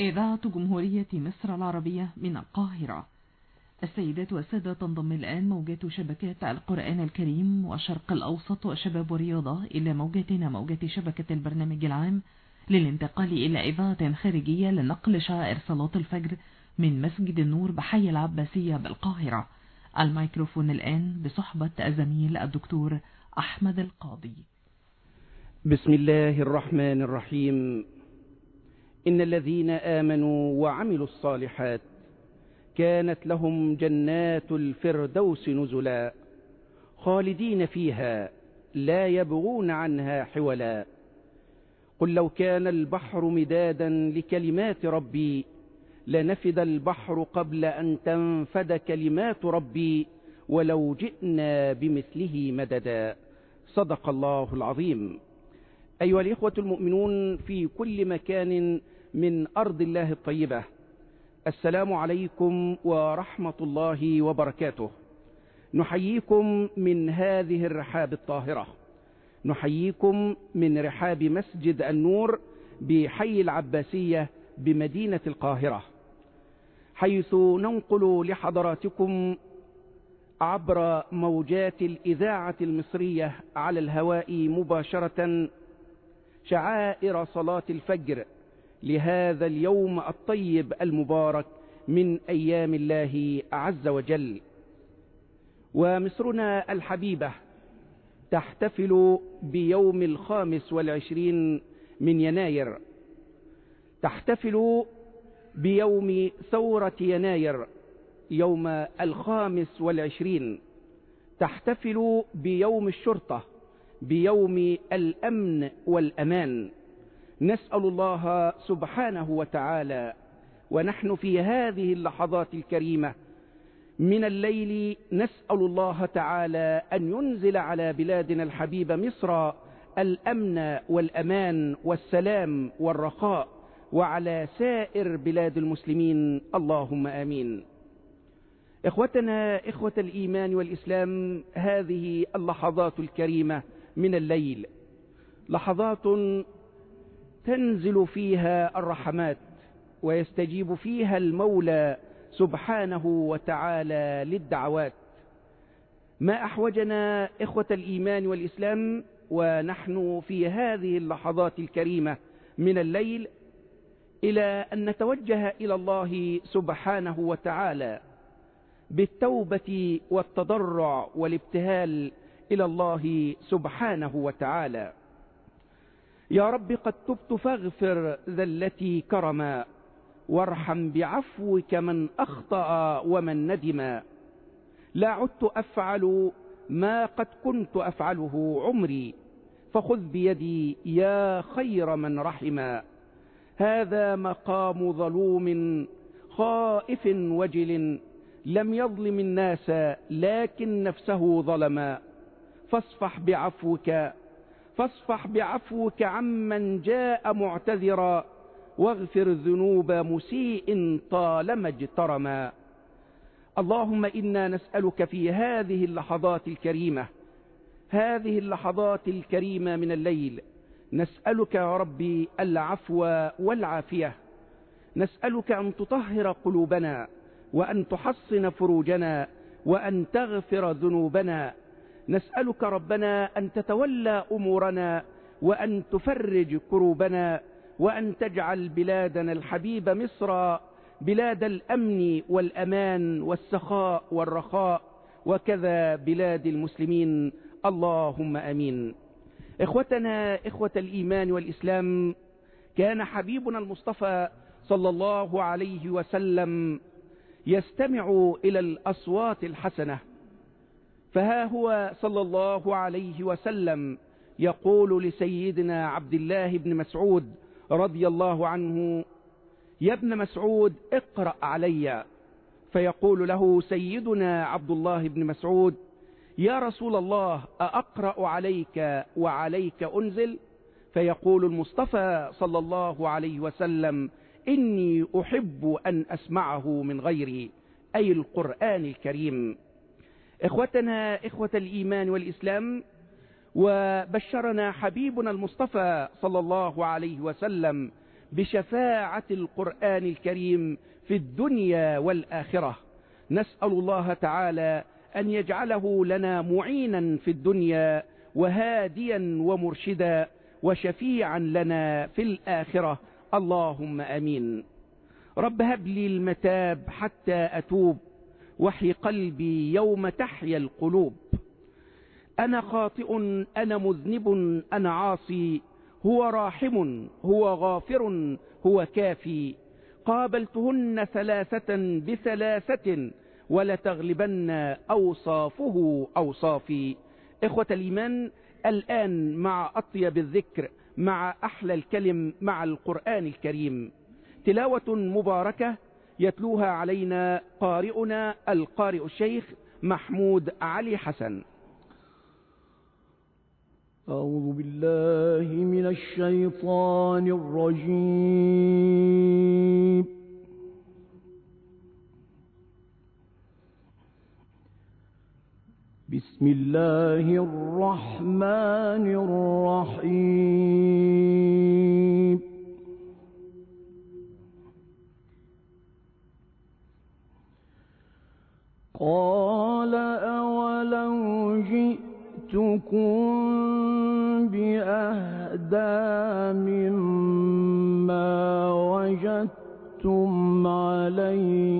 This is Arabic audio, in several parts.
إذاعة جمهورية مصر العربية من القاهرة. السيدات والسادة تنضم الآن موجات شبكة القرآن الكريم والشرق الأوسط وشباب والرياضة إلى موجاتنا موجات شبكة البرنامج العام للانتقال إلى إذاعة خارجية لنقل شعائر صلاة الفجر من مسجد النور بحي العباسية بالقاهرة. الميكروفون الآن بصحبة الزميل الدكتور أحمد القاضي. بسم الله الرحمن الرحيم. إن الذين آمنوا وعملوا الصالحات كانت لهم جنات الفردوس نزلا خالدين فيها لا يبغون عنها حولا قل لو كان البحر مدادا لكلمات ربي لنفد البحر قبل أن تنفد كلمات ربي ولو جئنا بمثله مددا صدق الله العظيم. أيها الإخوة المؤمنون في كل مكان من أرض الله الطيبة. السلام عليكم ورحمة الله وبركاته. نحييكم من هذه الرحاب الطاهرة. نحييكم من رحاب مسجد النور بحي العباسية بمدينة القاهرة. حيث ننقل لحضراتكم عبر موجات الإذاعة المصرية على الهواء مباشرة شعائر صلاة الفجر لهذا اليوم الطيب المبارك من أيام الله عز وجل. ومصرنا الحبيبة تحتفل بيوم الخامس والعشرين من يناير. تحتفل بيوم ثورة يناير يوم الخامس والعشرين. تحتفل بيوم الشرطة بيوم الأمن والأمان. نسأل الله سبحانه وتعالى ونحن في هذه اللحظات الكريمة من الليل نسأل الله تعالى أن ينزل على بلادنا الحبيب مصر الأمن والأمان والسلام والرخاء وعلى سائر بلاد المسلمين. اللهم آمين. إخوتنا إخوة الإيمان والإسلام هذه اللحظات الكريمة من الليل. لحظات تنزل فيها الرحمات ويستجيب فيها المولى سبحانه وتعالى للدعوات. ما أحوجنا إخوة الإيمان والإسلام ونحن في هذه اللحظات الكريمة من الليل إلى أن نتوجه إلى الله سبحانه وتعالى بالتوبة والتضرع والابتهال إلى الله سبحانه وتعالى. يا رب قد تبت فاغفر ذلتي كرما وارحم بعفوك من أخطأ ومن ندما لا عدت أفعل ما قد كنت أفعله عمري فخذ بيدي يا خير من رحما هذا مقام ظلوم خائف وجل لم يظلم الناس لكن نفسه ظلما فاصفح بعفوك فاصفح بعفوك عمن جاء معتذرا واغفر ذنوب مسيء طالما اجترما. اللهم إنا نسألك في هذه اللحظات الكريمة هذه اللحظات الكريمة من الليل نسألك يا ربي العفو والعافية نسألك أن تطهر قلوبنا وأن تحصن فروجنا وأن تغفر ذنوبنا نسألك ربنا أن تتولى أمورنا وأن تفرج كروبنا وأن تجعل بلادنا الحبيب مصر بلاد الأمن والأمان والسخاء والرخاء وكذا بلاد المسلمين. اللهم أمين. إخوتنا إخوة الإيمان والإسلام كان حبيبنا المصطفى صلى الله عليه وسلم يستمع إلى الأصوات الحسنة. فها هو صلى الله عليه وسلم يقول لسيدنا عبد الله بن مسعود رضي الله عنه يا ابن مسعود اقرأ علي. فيقول له سيدنا عبد الله بن مسعود يا رسول الله أأقرأ عليك وعليك أنزل؟ فيقول المصطفى صلى الله عليه وسلم إني أحب أن أسمعه من غيري أي القرآن الكريم. إخوتنا إخوة الإيمان والإسلام وبشرنا حبيبنا المصطفى صلى الله عليه وسلم بشفاعة القرآن الكريم في الدنيا والآخرة. نسأل الله تعالى أن يجعله لنا معينا في الدنيا وهاديا ومرشدا وشفيعا لنا في الآخرة. اللهم أمين. رب هب لي المتاب حتى أتوب. وحي قلبي يوم تحيا القلوب. أنا خاطئ أنا مذنب أنا عاصي. هو راحم هو غافر هو كافي. قابلتهن ثلاثة بثلاثة ولتغلبن أوصافه أوصافي. إخوة الإيمان الآن مع أطيب الذكر مع أحلى الكلم مع القرآن الكريم. تلاوة مباركة يتلوها علينا قارئنا القارئ الشيخ محمود علي حسن. أعوذ بالله من الشيطان الرجيم. بسم الله الرحمن الرحيم. قال أولو جئتكم بأهدى مما وجدتم عليه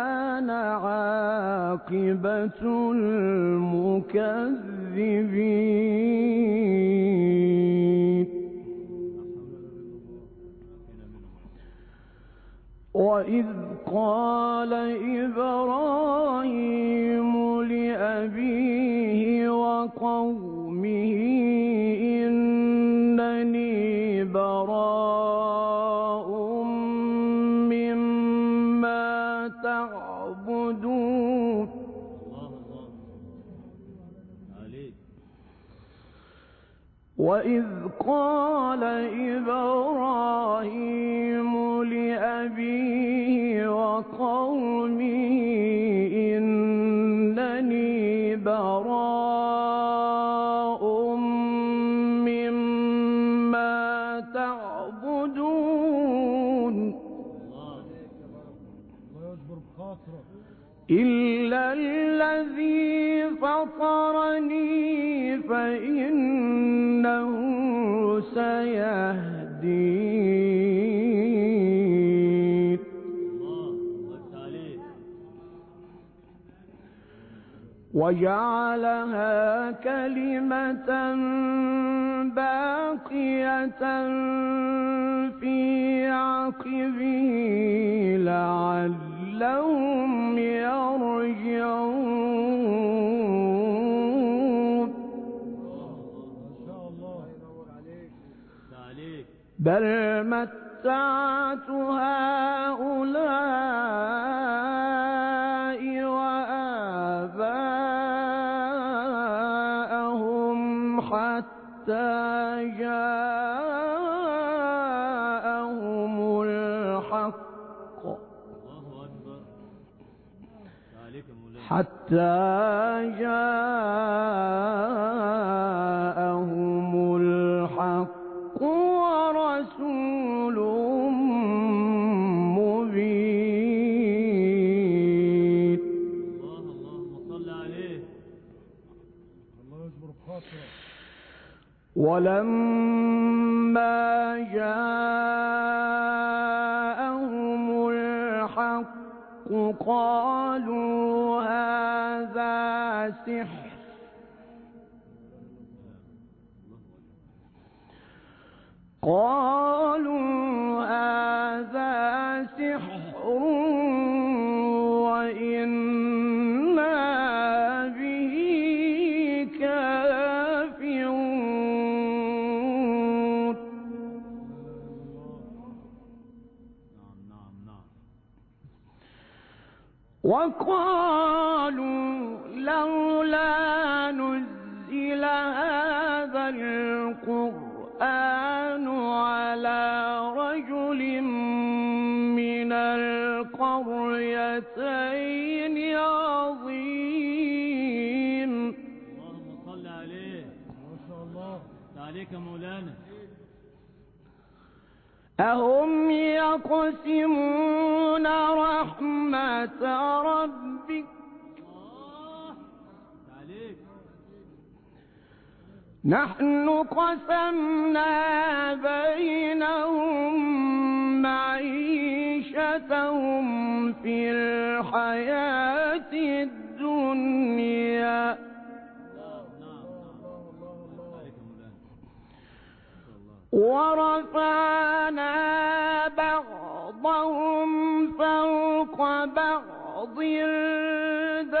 كان عاقبة المكذبين. وإذ قال إبراهيم لأبيه وقومه وَإِذْ قَالَ إِبْرَاهِيمُ لِأَبِيهِ وَقَوْمِهِ إِنَّنِي بَرَاءٌ وجعلها كلمة باقية في عقبه لعلهم يرجعون. بل متعت هؤلاء حتى جاءهم الحق ورسول مبين. اللهم صل عليه ولما جاءهم الحق قالوا السحر قالوا هذا سحر وإنا به كافرون۔ وقال القرآن على رجل من القريتين عظيم. اللهم صل عليه. ما شاء الله عليك مولانا. أهم يقسمون رحمة ربهم نحن قسمنا بينهم معيشتهم في الحياة الدنيا. ورفعنا بعضهم فوق بعض الدرجات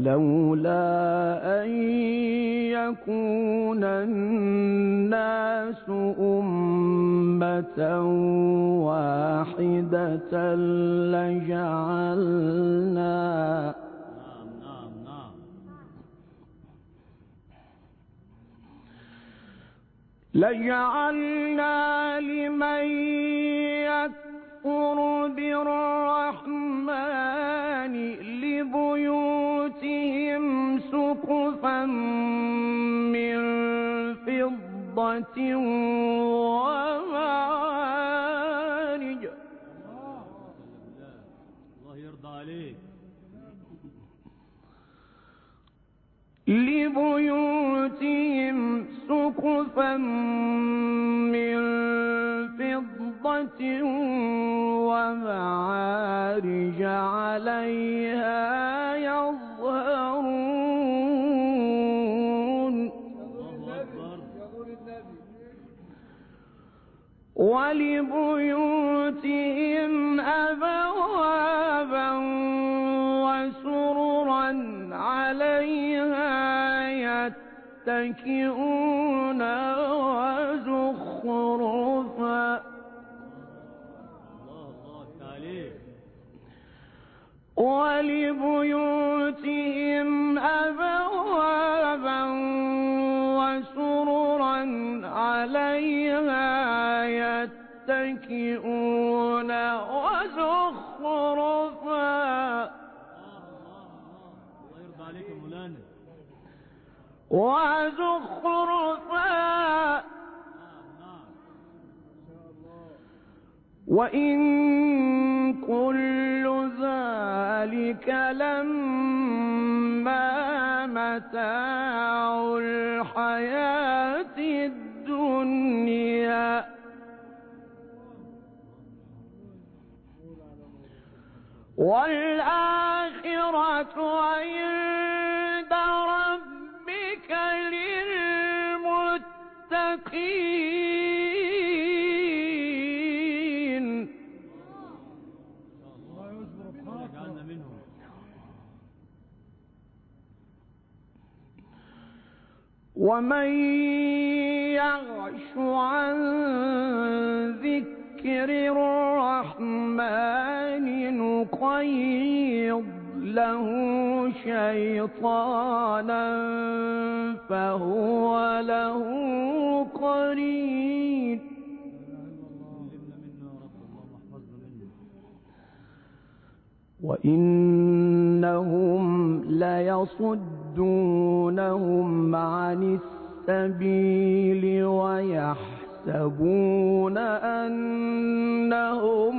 ولولا أن يكون الناس أمة واحدة لجعلنا لجعلنا لمن يكفر بالرحمن بيوتهم سقفا من فضة ومعارج. الله يرضى عليك. لبيوتهم سقفا من وَمَعَارِجَ عَلَيْهَا يَظْهَرُونَ وَلِبُيُوتِهِمْ أَبْوَابًا وَسُرُرًا عَلَيْهَا يَتَّكِئُونَ وَزُخْرُونَ فيها يتكئون وزخرفا. وزخرفا. وإن كل ذلك لما متاع الحياة. فيها والآخرة عند ربك للمتقين. ومن يغش عن ذكر الرحمن نقيض له شيطانا فهو له قريب وإنهم ليصدونهم عن السبيل ويحفظون يحسبون أنهم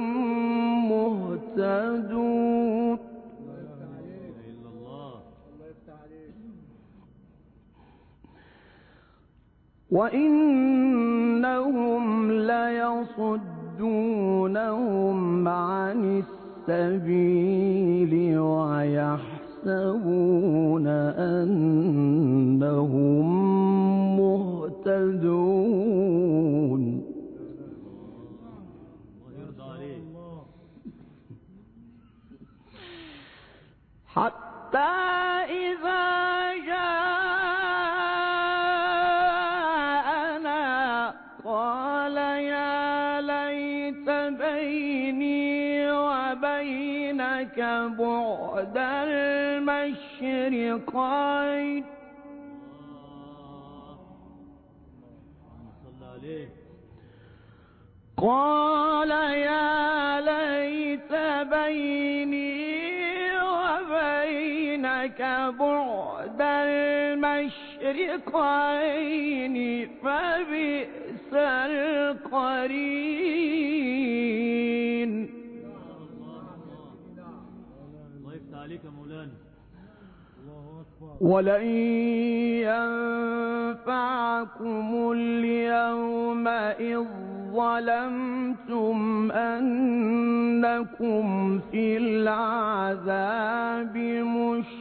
مهتدون وإنهم ليصدونهم لك بعد المشرقين فبئس القرين. الله يفتح عليك مولانا ولن ينفعكم اليوم إذ ظلمتم أنكم في العذاب مشركون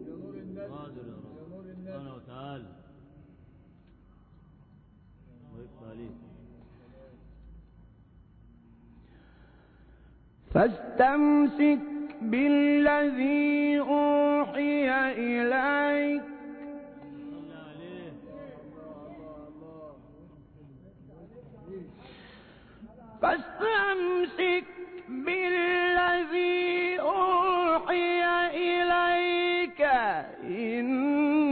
فاستمسك بالذي أوحي إليك. فاستمسك بالذي أوحي إليك. إنك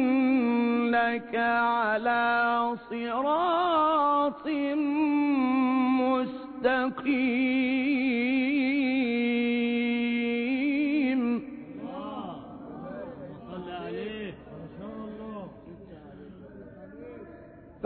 على صراط مستقيم.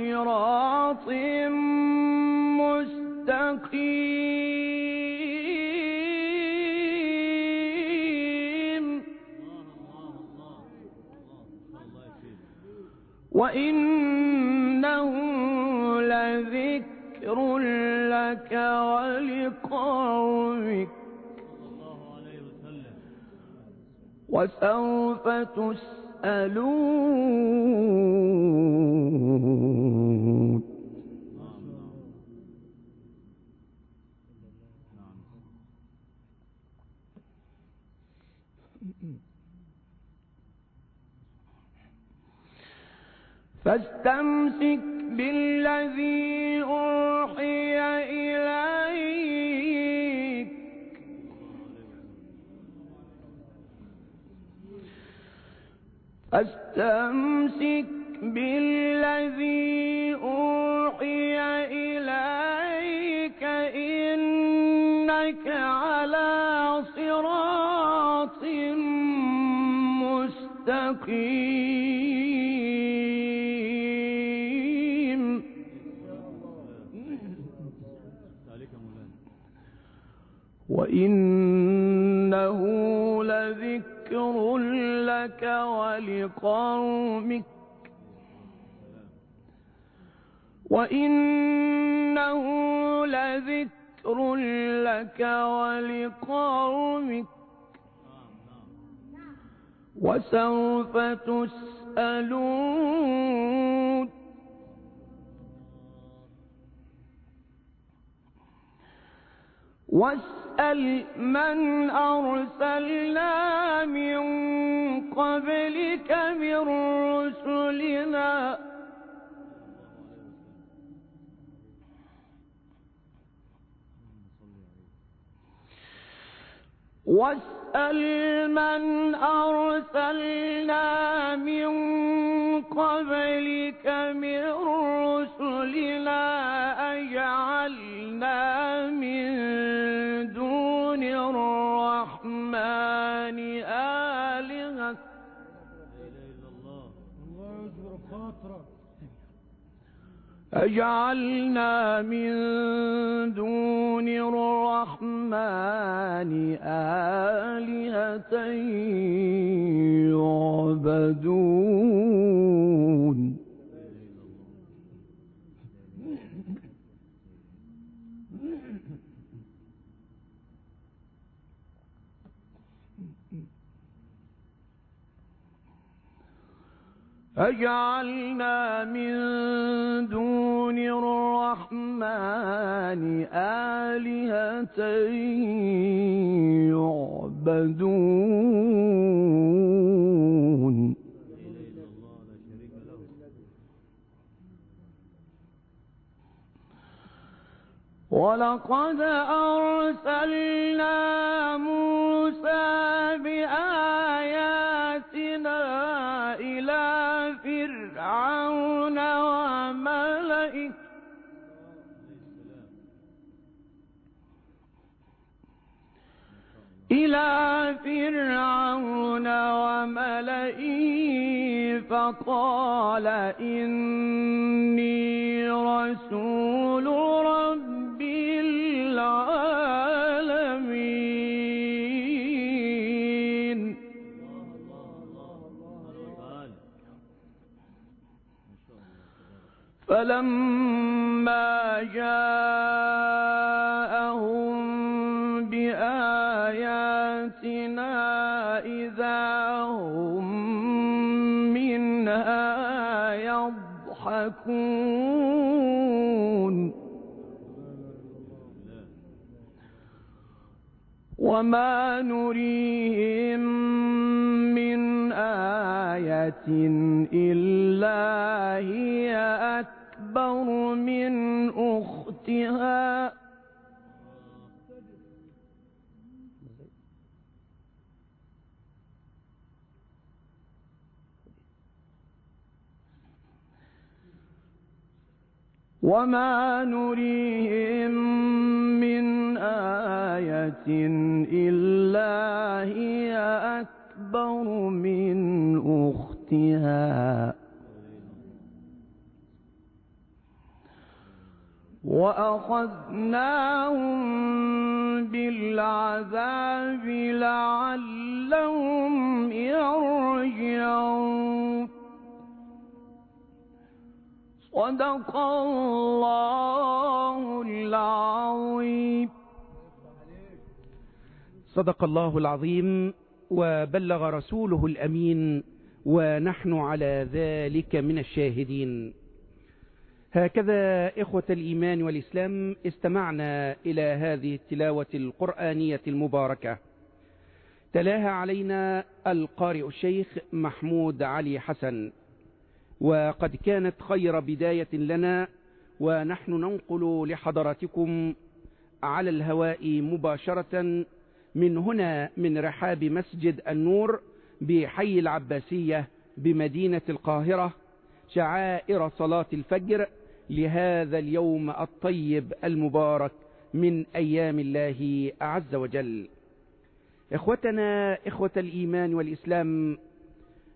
صراط مستقيم. وإنه لذكر لك ولقومك. وسوف تسلم تسألون فاستمسك بالذي أوحي إليه فاستمسك بالذي أوحي إليك إنك على صراط مستقيم. وإنه لذكر لك ولقومك وإنه لذكر لك ولقومك وسوف تسألون واسألون فاسأل من أرسلنا من قبلك من رسلنا واسأل من أرسلنا من قبلك من رسلنا أجعلنا من الرحمن آلهة. أجعلنا من دون الرحمن آلهة يعبدون. أجعلنا من دون الرحمن آلهة يعبدون ولقد أرسلنا موسى بآياتنا فرعون وملئه. إلى فرعون وملئه فقال إني رسول رب فلما جاءهم بآياتنا إذا هم منها يضحكون وما نريهم من آية إلا هي أتبع أكبر من أختها. وما نريهم من آية إلا هي أكبر من أختها. وأخذناهم بالعذاب لعلهم يرجعون. صدق الله العظيم. صدق الله العظيم وبلغ رسوله الأمين ونحن على ذلك من الشاهدين. هكذا إخوة الإيمان والإسلام استمعنا إلى هذه التلاوة القرآنية المباركة. تلاها علينا القارئ الشيخ محمود علي حسن. وقد كانت خير بداية لنا ونحن ننقل لحضراتكم على الهواء مباشرة من هنا من رحاب مسجد النور بحي العباسية بمدينة القاهرة شعائر صلاة الفجر لهذا اليوم الطيب المبارك من أيام الله عز وجل. إخوتنا إخوة الإيمان والإسلام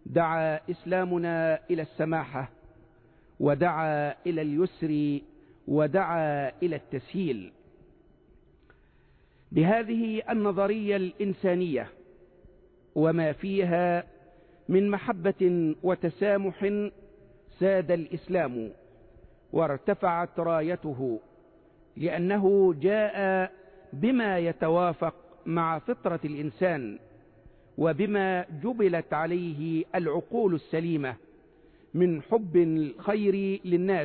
دعا إسلامنا إلى السماحة ودعا إلى اليسر ودعا إلى التسهيل. بهذه النظرية الإنسانية وما فيها من محبة وتسامح ساد الإسلام. وارتفعت رايته لأنه جاء بما يتوافق مع فطرة الإنسان وبما جبلت عليه العقول السليمة من حب الخير للناس.